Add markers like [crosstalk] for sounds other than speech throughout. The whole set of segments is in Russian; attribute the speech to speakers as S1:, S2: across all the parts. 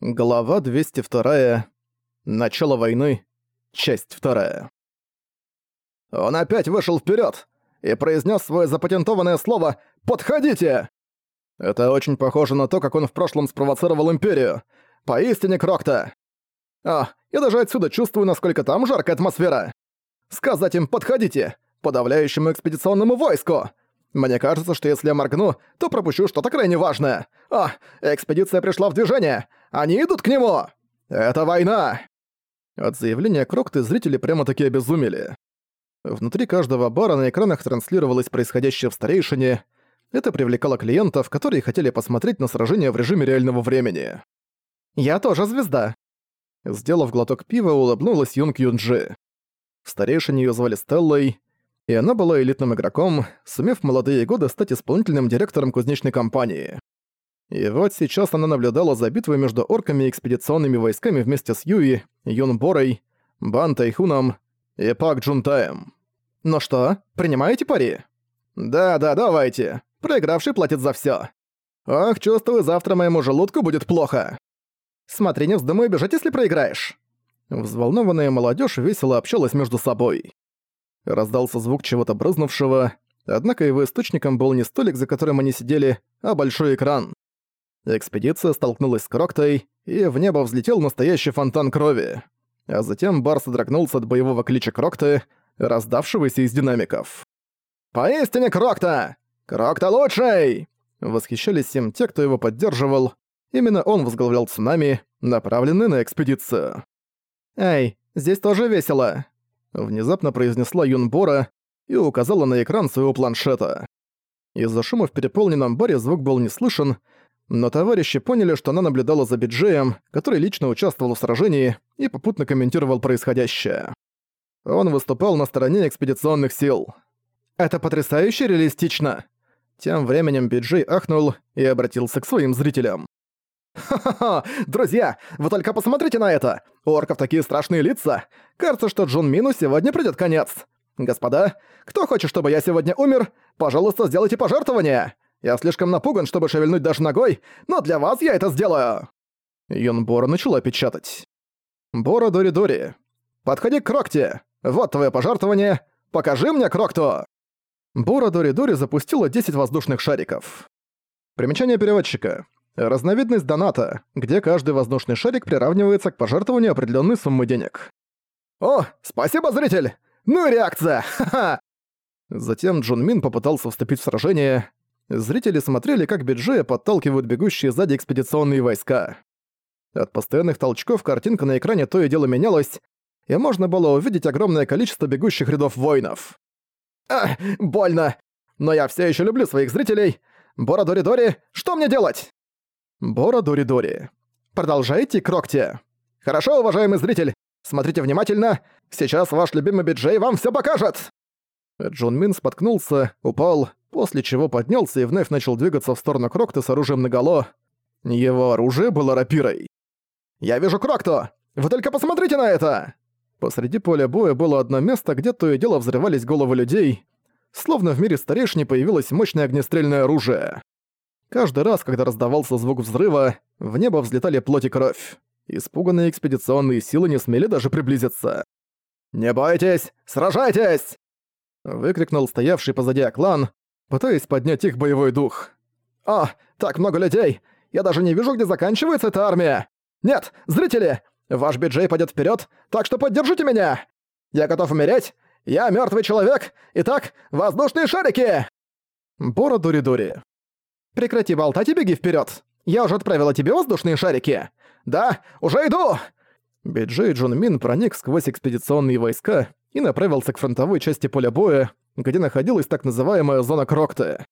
S1: Глава 202. Начало войны. Часть 2. Он опять вышел вперед и произнес свое запатентованное слово «Подходите!». Это очень похоже на то, как он в прошлом спровоцировал Империю. Поистине Крокта. А, я даже отсюда чувствую, насколько там жаркая атмосфера. Сказать им «подходите!» подавляющему экспедиционному войску. Мне кажется, что если я моргну, то пропущу что-то крайне важное. А, экспедиция пришла в движение. Они идут к нему. Это война. От заявления Крокты зрители прямо-таки обезумели. Внутри каждого бара на экранах транслировалось происходящее в старейшине. Это привлекало клиентов, которые хотели посмотреть на сражение в режиме реального времени. «Я тоже звезда!» Сделав глоток пива, улыбнулась Юнг Юнджи. В старейшине её звали Стеллой, и она была элитным игроком, сумев в молодые годы стать исполнительным директором кузнечной компании. И вот сейчас она наблюдала за битвой между орками и экспедиционными войсками вместе с Юи, Юн Борой, Бан Тайхуном и Пак Джунтаем. «Ну что, принимаете пари?» «Да-да, давайте. Проигравший платит за всё. Ах, чувствую, завтра моему желудку будет плохо. Смотри, не вздумай бежать, если проиграешь». Взволнованная молодежь весело общалась между собой. Раздался звук чего-то брызнувшего, однако его источником был не столик, за которым они сидели, а большой экран. Экспедиция столкнулась с Кроктой, и в небо взлетел настоящий фонтан крови. А затем бар содрогнулся от боевого клича Крокты, раздавшегося из динамиков. «Поистине Крокта! Крокта лучший!» Восхищались всем те, кто его поддерживал. Именно он возглавлял цунами, направленный на экспедицию. «Эй, здесь тоже весело!» Внезапно произнесла Юнбора и указала на экран своего планшета. Из-за шума в переполненном баре звук был не слышен, но товарищи поняли, что она наблюдала за Биджеем, который лично участвовал в сражении и попутно комментировал происходящее. Он выступал на стороне экспедиционных сил. «Это потрясающе реалистично!» Тем временем Биджей ахнул и обратился к своим зрителям. «Ха-ха-ха! Друзья, вы только посмотрите на это! У орков такие страшные лица! Кажется, что Джун Мину сегодня придёт конец! Господа, кто хочет, чтобы я сегодня умер, пожалуйста, сделайте пожертвование! Я слишком напуган, чтобы шевельнуть даже ногой, но для вас я это сделаю!» Юнбора начала печатать. «Бора Дори-Дори, подходи к Крокте! Вот твое пожертвование! Покажи мне Крокту!» Бора Дори-Дори запустила 10 воздушных шариков. Примечание переводчика. Разновидность доната, где каждый воздушный шарик приравнивается к пожертвованию определенной суммы денег. «О, спасибо, зритель! Ну и реакция! [laughs] Ха-ха!» Затем Джун Мин попытался вступить в сражение. Зрители смотрели, как Биджея подталкивают бегущие сзади экспедиционные войска. От постоянных толчков картинка на экране то и дело менялась, и можно было увидеть огромное количество бегущих рядов воинов. «Ах, больно! Но я все еще люблю своих зрителей! Бора Дори Дори, что мне делать?» Бора Дори Дори. Продолжайте, Крокте. Хорошо, уважаемый зритель. Смотрите внимательно. Сейчас ваш любимый биджей вам все покажет. Джон Мин споткнулся, упал, после чего поднялся и вновь начал двигаться в сторону Крокта с оружием наголо. Его оружие было рапирой. «Я вижу Крокту! Вы только посмотрите на это!» Посреди поля боя было одно место, где то и дело взрывались головы людей, словно в мире старейшины появилось мощное огнестрельное оружие. Каждый раз, когда раздавался звук взрыва, в небо взлетали плоть и кровь. Испуганные экспедиционные силы не смели даже приблизиться. «Не бойтесь! Сражайтесь!» Выкрикнул стоявший позади Аклан, пытаясь поднять их боевой дух. «О, так много людей! Я даже не вижу, где заканчивается эта армия! Нет, зрители! Ваш биджей пойдет вперед, так что поддержите меня! Я готов умереть! Я мертвый человек! Итак, воздушные шарики!» Бора Дури-Дури. Прекрати болтать и беги вперед. Я уже отправила тебе воздушные шарики. Да, уже иду!» Биджей Джун Мин проник сквозь экспедиционные войска и направился к фронтовой части поля боя, где находилась так называемая зона Крокты.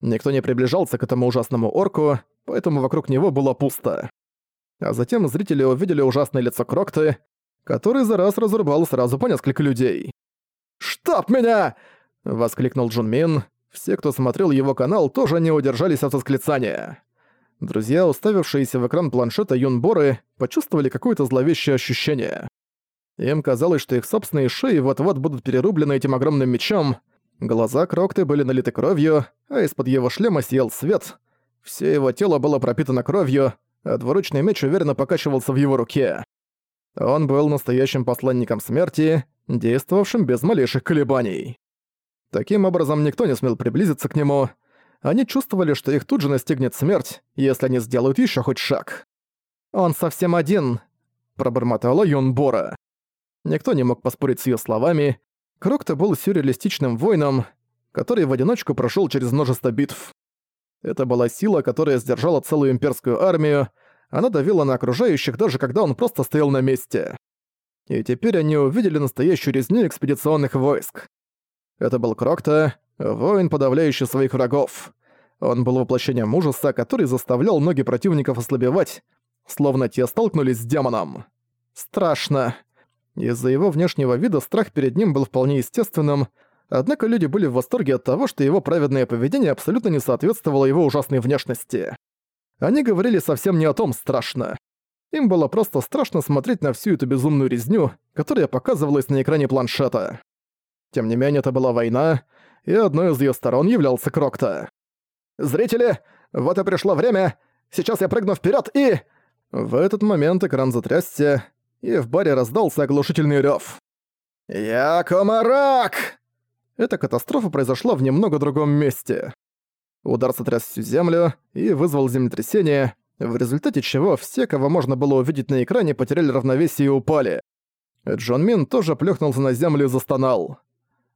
S1: Никто не приближался к этому ужасному орку, поэтому вокруг него было пусто. А затем зрители увидели ужасное лицо Крокты, который за раз разрубал сразу по несколько людей. «Штаб меня!» — воскликнул Джун Мин, все, кто смотрел его канал, тоже не удержались от восклицания. Друзья, уставившиеся в экран планшета Юнборы, почувствовали какое-то зловещее ощущение. Им казалось, что их собственные шеи вот-вот будут перерублены этим огромным мечом. Глаза Крокты были налиты кровью, а из-под его шлема сиял свет. Все его тело было пропитано кровью, а двуручный меч уверенно покачивался в его руке. Он был настоящим посланником смерти, действовавшим без малейших колебаний. Таким образом, никто не смел приблизиться к нему. Они чувствовали, что их тут же настигнет смерть, если они сделают еще хоть шаг. «Он совсем один», — пробормотала Юнбора. Никто не мог поспорить с ее словами. Крокто был сюрреалистичным воином, который в одиночку прошел через множество битв. Это была сила, которая сдержала целую имперскую армию, она давила на окружающих, даже когда он просто стоял на месте. И теперь они увидели настоящую резню экспедиционных войск. Это был Крокта, воин, подавляющий своих врагов. Он был воплощением ужаса, который заставлял ноги противников ослабевать, словно те столкнулись с демоном. Страшно. Из-за его внешнего вида страх перед ним был вполне естественным, однако люди были в восторге от того, что его праведное поведение абсолютно не соответствовало его ужасной внешности. Они говорили совсем не о том страшно. Им было просто страшно смотреть на всю эту безумную резню, которая показывалась на экране планшета. Тем не менее, это была война, и одной из ее сторон являлся Крокта. «Зрители, вот и пришло время! Сейчас я прыгну вперед и...» В этот момент экран затрясся, и в баре раздался оглушительный рев. «Я комарак!» Эта катастрофа произошла в немного другом месте. Удар сотряс всю землю и вызвал землетрясение, в результате чего все, кого можно было увидеть на экране, потеряли равновесие и упали. Джон Мин тоже плюхнулся на землю и застонал.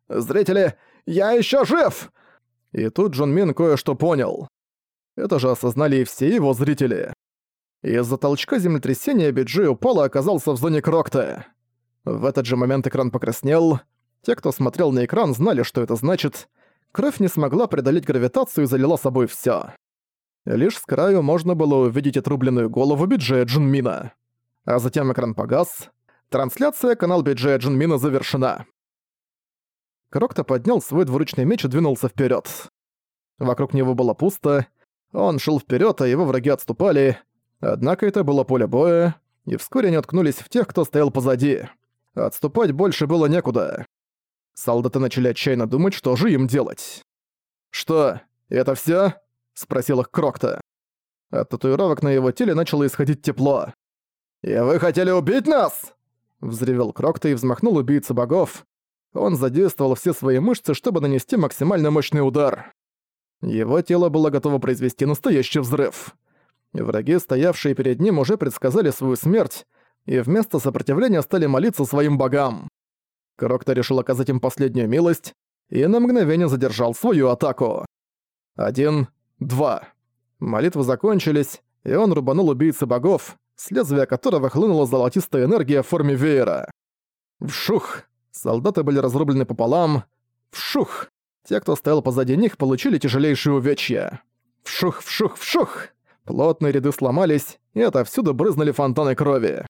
S1: «Зрители, я еще жив!» И тут Джон Мин кое-что понял. Это же осознали и все его зрители. Из-за толчка землетрясения Биджи упал оказался в зоне Крокта. В этот же момент экран покраснел. Те, кто смотрел на экран, знали, что это значит. Кровь не смогла преодолеть гравитацию и залила собой всё. Лишь с краю можно было увидеть отрубленную голову Биджея Джунмина. А затем экран погас. Трансляция канал Биджея Джунмина завершена. Крокто поднял свой двуручный меч и двинулся вперед. Вокруг него было пусто. Он шел вперед, а его враги отступали. Однако это было поле боя, и вскоре они откнулись в тех, кто стоял позади. Отступать больше было некуда. Солдаты начали отчаянно думать, что же им делать. «Что, это всё?» — спросил их Крокта. От татуировок на его теле начало исходить тепло. «И вы хотели убить нас?» — взревел Крокта и взмахнул убийца богов. Он задействовал все свои мышцы, чтобы нанести максимально мощный удар. Его тело было готово произвести настоящий взрыв. Враги, стоявшие перед ним, уже предсказали свою смерть, и вместо сопротивления стали молиться своим богам. Крокто решил оказать им последнюю милость и на мгновение задержал свою атаку. Один, два. Молитвы закончились, и он рубанул убийцы богов, с лезвия которого хлынула золотистая энергия в форме веера. Вшух! Солдаты были разрублены пополам. Вшух! Те, кто стоял позади них, получили тяжелейшие увечья. Вшух, вшух, вшух! Плотные ряды сломались, и отовсюду брызнули фонтаны крови.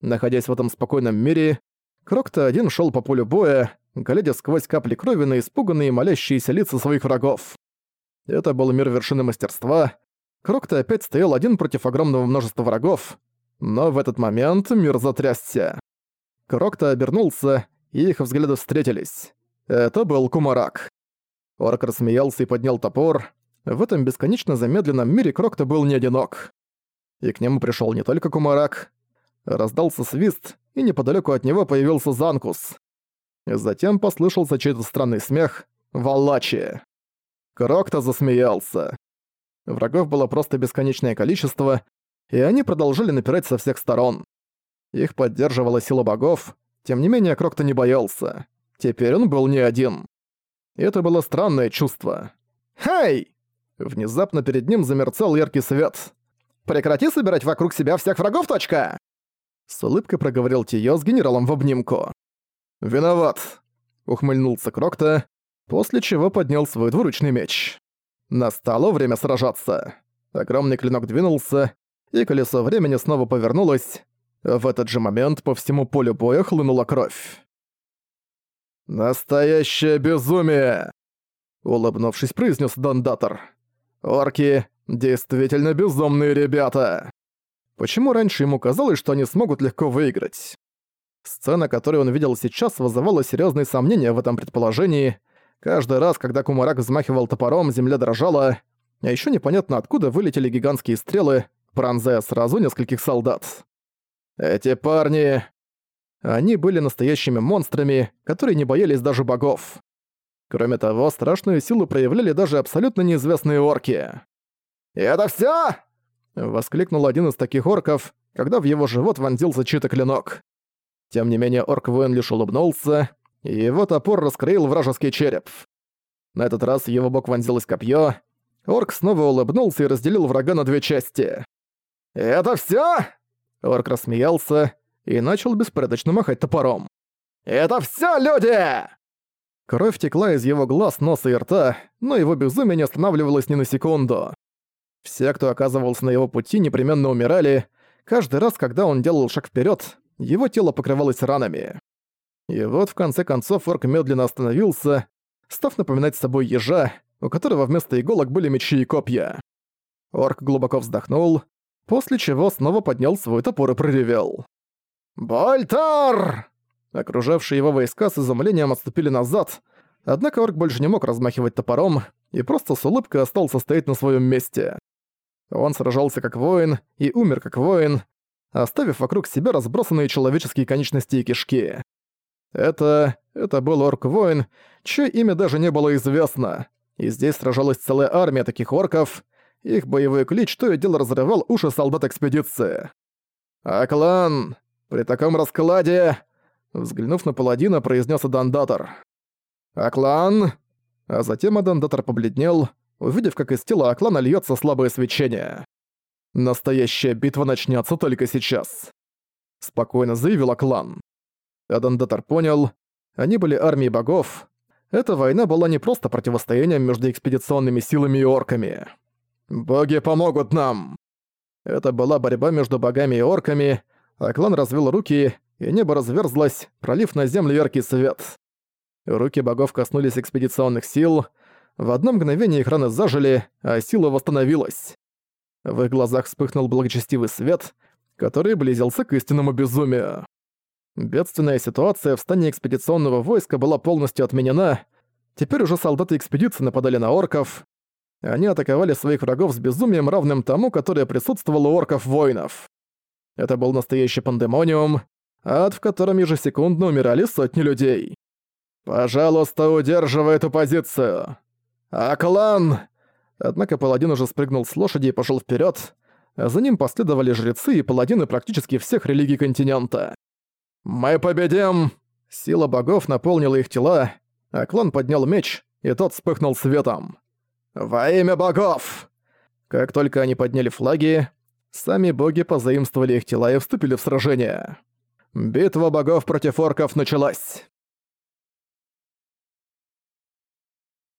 S1: Находясь в этом спокойном мире, Крокто один шел по полю боя, глядя сквозь капли крови на испуганные молящиеся лица своих врагов. Это был мир вершины мастерства. Крокто опять стоял один против огромного множества врагов, но в этот момент мир затрясся. Крокто обернулся, и их взгляды встретились. Это был Кумарак. Орк рассмеялся и поднял топор, в этом бесконечно замедленном мире Крокто был не одинок. И к нему пришел не только Кумарак. Раздался свист, и неподалеку от него появился Занкус. Затем послышался чей-то странный смех «Валачи». Крокто засмеялся. Врагов было просто бесконечное количество, и они продолжали напирать со всех сторон. Их поддерживала сила богов, тем не менее Крокто не боялся. Теперь он был не один. И это было странное чувство. «Хей!» Внезапно перед ним замерцал яркий свет. «Прекрати собирать вокруг себя всех врагов, точка!» С улыбкой проговорил Тио с генералом в обнимку. «Виноват!» — ухмыльнулся Крокта, после чего поднял свой двуручный меч. Настало время сражаться. Огромный клинок двинулся, и колесо времени снова повернулось. В этот же момент по всему полю боя хлынула кровь. «Настоящее безумие!» Улыбнувшись, произнес Дондатор. Орки действительно безумные ребята. Почему раньше ему казалось, что они смогут легко выиграть? Сцена, которую он видел сейчас, вызывала серьезные сомнения в этом предположении. Каждый раз, когда Кумарак взмахивал топором, земля дрожала, а еще непонятно откуда вылетели гигантские стрелы, пронзая сразу нескольких солдат. Эти парни... Они были настоящими монстрами, которые не боялись даже богов. Кроме того, страшную силу проявляли даже абсолютно неизвестные орки. «И это всё?» — воскликнул один из таких орков, когда в его живот вонзился чей-то клинок. Тем не менее, орк-воин лишь улыбнулся, и его топор раскроил вражеский череп. На этот раз в его бок вонзилось копье. Орк снова улыбнулся и разделил врага на две части. «Это всё?» Орк рассмеялся и начал беспорядочно махать топором. «Это всё, люди!» Кровь текла из его глаз, носа и рта, но его безумие не останавливалось ни на секунду. Все, кто оказывался на его пути, непременно умирали. Каждый раз, когда он делал шаг вперед, его тело покрывалось ранами. И вот в конце концов орк медленно остановился, став напоминать собой ежа, у которого вместо иголок были мечи и копья. Орк глубоко вздохнул, после чего снова поднял свой топор и проревел. «Больтар!» Окружавшие его войска с изумлением отступили назад, однако орк больше не мог размахивать топором и просто с улыбкой остался стоять на своем месте. Он сражался как воин и умер как воин, оставив вокруг себя разбросанные человеческие конечности и кишки. Это... это был орк-воин, чье имя даже не было известно. И здесь сражалась целая армия таких орков. Их боевой клич то и дело разрывал уши солдат экспедиции. «Аклан! При таком раскладе...» Взглянув на паладина, произнес Адандатор. «Аклан!» А затем Адандатор побледнел, увидев, как из тела Аклана льется слабое свечение. «Настоящая битва начнется только сейчас», — спокойно заявил Аклан. Адандатор понял, они были армией богов. Эта война была не просто противостоянием между экспедиционными силами и орками. «Боги помогут нам!» Это была борьба между богами и орками, а клан развел руки, и небо разверзлось, пролив на землю яркий свет. Руки богов коснулись экспедиционных сил, в одно мгновение их раны зажили, а сила восстановилась. В их глазах вспыхнул благочестивый свет, который близился к истинному безумию. Бедственная ситуация в стане экспедиционного войска была полностью отменена. Теперь уже солдаты экспедиции нападали на орков. Они атаковали своих врагов с безумием, равным тому, которое присутствовало у орков-воинов. Это был настоящий пандемониум, ад, в котором ежесекундно умирали сотни людей. «Пожалуйста, удерживай эту позицию!» «Аклан!» Однако паладин уже спрыгнул с лошади и пошел вперед. За ним последовали жрецы и паладины практически всех религий континента. «Мы победим!» Сила богов наполнила их тела, а клон поднял меч, и тот вспыхнул светом. «Во имя богов!» Как только они подняли флаги, сами боги позаимствовали их тела и вступили в сражение. Битва богов против орков началась.